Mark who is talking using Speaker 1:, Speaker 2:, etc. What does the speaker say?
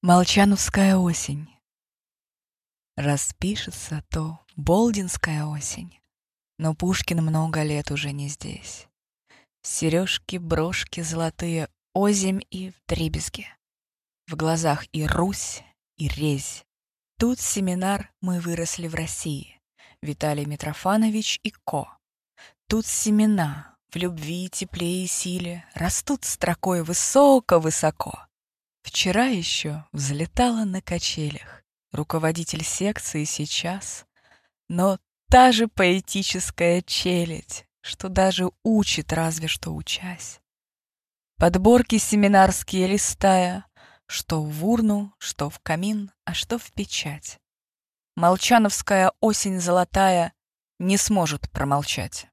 Speaker 1: Молчановская осень. Распишется то Болдинская осень, Но Пушкин много лет уже не здесь. Сережки, брошки золотые, озимь и вдребезги. В глазах и Русь, и резь. Тут семинар «Мы выросли в России» Виталий Митрофанович и Ко. Тут семена в любви, тепле и силе Растут строкой высоко-высоко. Вчера еще взлетала на качелях, руководитель секции сейчас, но та же поэтическая челядь, что даже учит, разве что учась. Подборки семинарские листая, что в урну, что в камин, а что в печать. Молчановская осень золотая не сможет промолчать.